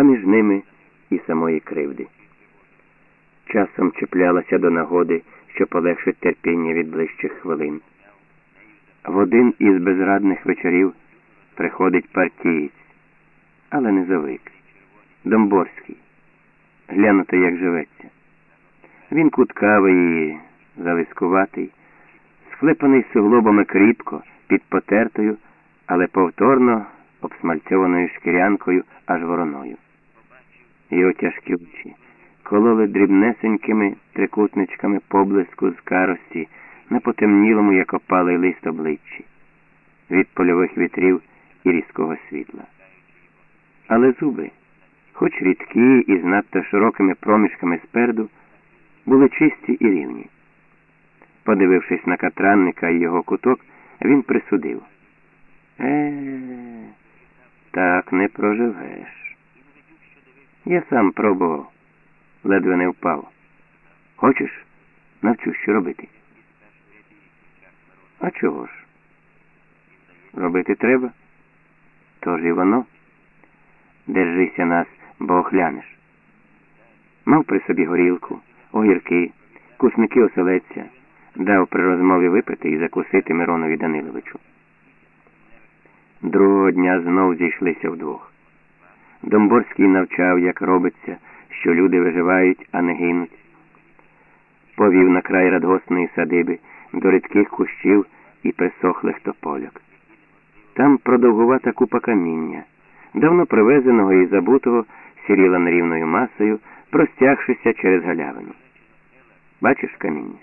а між ними і самої кривди. Часом чіплялася до нагоди, що полегшить терпіння від ближчих хвилин. В один із безрадних вечорів приходить партієць, але не завик. Домборський. Глянути, як живеться. Він куткавий і завискуватий, схлипаний суглобами кріпко, під потертою, але повторно обсмальцьованою шкірянкою аж вороною. Його тяжкі очі кололи дрібнесенькими трикутничками поблиску з карості на потемнілому, як опалий лист обличчі, від польових вітрів і різкого світла. Але зуби, хоч рідкі і з надто широкими проміжками спереду, були чисті і рівні. Подивившись на катранника і його куток, він присудив. Е, так не проживеш. Я сам пробував, ледве не впав. Хочеш, навчу, що робити. А чого ж? Робити треба? Тож і воно. Держися нас, бо охлянеш. Мав при собі горілку, огірки, кусники оселедця, дав при розмові випити і закусити Миронові Даниловичу. Другого дня знов зійшлися вдвох. Домборський навчав, як робиться, що люди виживають, а не гинуть. Повів на край радгосної садиби до рідких кущів і присохлих топольок. Там продовгувата купа каміння, давно привезеного і забутого, сіріла нерівною масою, простягшися через галявину. Бачиш каміння?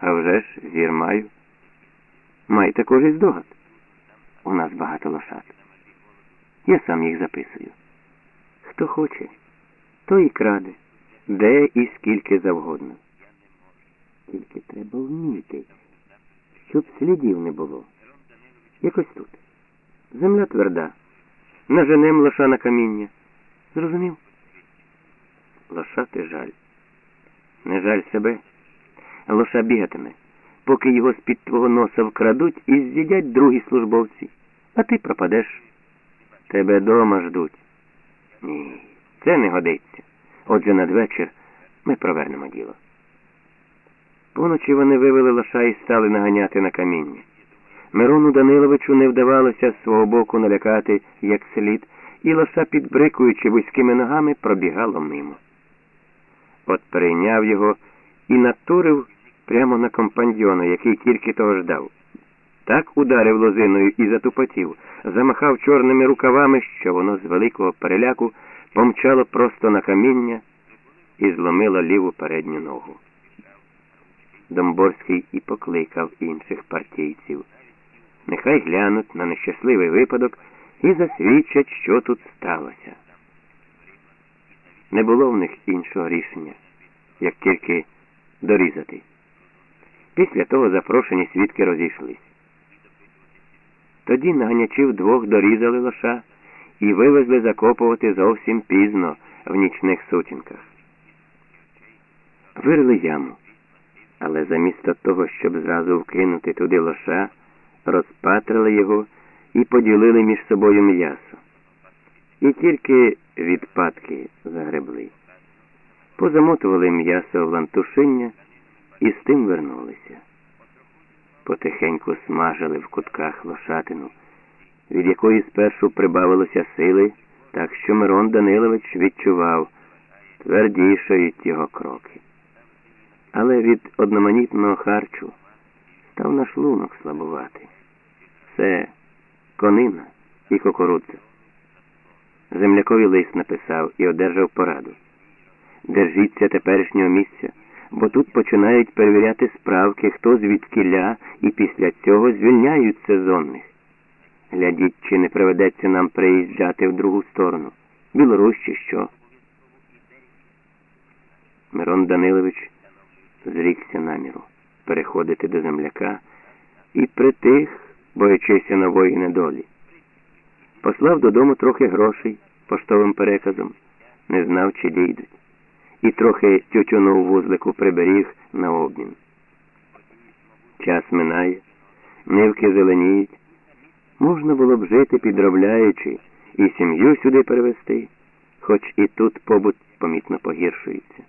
А вже ж зір маю. Май також і здогад. У нас багато лошад. Я сам їх записую. Хто хоче, той і краде, де і скільки завгодно. Тільки треба вміти, щоб слідів не було. Якось тут. Земля тверда. Наженем лоша на каміння. Зрозумів? Лошати жаль. Не жаль себе. Лоша бігатиме, поки його з-під твого носа вкрадуть і з'їдять другі службовці, а ти пропадеш. Тебе дома ждуть. Ні, це не годиться. Отже надвечір ми провернемо діло. Поночі вони вивели лоша і стали наганяти на каміння. Мирону Даниловичу не вдавалося з свого боку налякати як слід, і лоша, підбрикуючи вузькими ногами, пробігало мимо. От перейняв його і натурив прямо на компаньйона, який тільки того ждав. Так ударив лозиною і затупотів, замахав чорними рукавами, що воно з великого переляку помчало просто на каміння і зломило ліву передню ногу. Домборський і покликав інших партійців. Нехай глянуть на нещасливий випадок і засвідчать, що тут сталося. Не було в них іншого рішення, як тільки дорізати. Після того запрошені свідки розійшлись. Тоді наганячів двох дорізали лоша і вивезли закопувати зовсім пізно в нічних сутінках. Вирили яму, але замісто того, щоб зразу вкинути туди лоша, розпатрили його і поділили між собою м'ясо. І тільки відпадки загребли. Позамотували м'ясо в лантушиння і з тим вернулися. Потихеньку смажили в кутках лошатину, від якої спершу прибавилося сили, так що Мирон Данилович відчував, твердішають його кроки. Але від одноманітного харчу став на шлунок слабувати. Все конина і кукурудза. Землякові лист написав і одержав пораду. Держіться теперішнього місця, бо тут починають перевіряти справки, хто звідкіля, і після цього звільняють сезонних. Глядіть, чи не приведеться нам приїжджати в другу сторону. Білорусь чи що. Мирон Данилович зрікся наміру переходити до земляка і притих, боячися нової недолі. Послав додому трохи грошей поштовим переказом, не знав, чи дійдуть, і трохи тютюну вузлику приберіг на обмін. Час минає, нивки зеленіють. Можна було б жити, підробляючи, і сім'ю сюди перевести, хоч і тут побут помітно погіршується.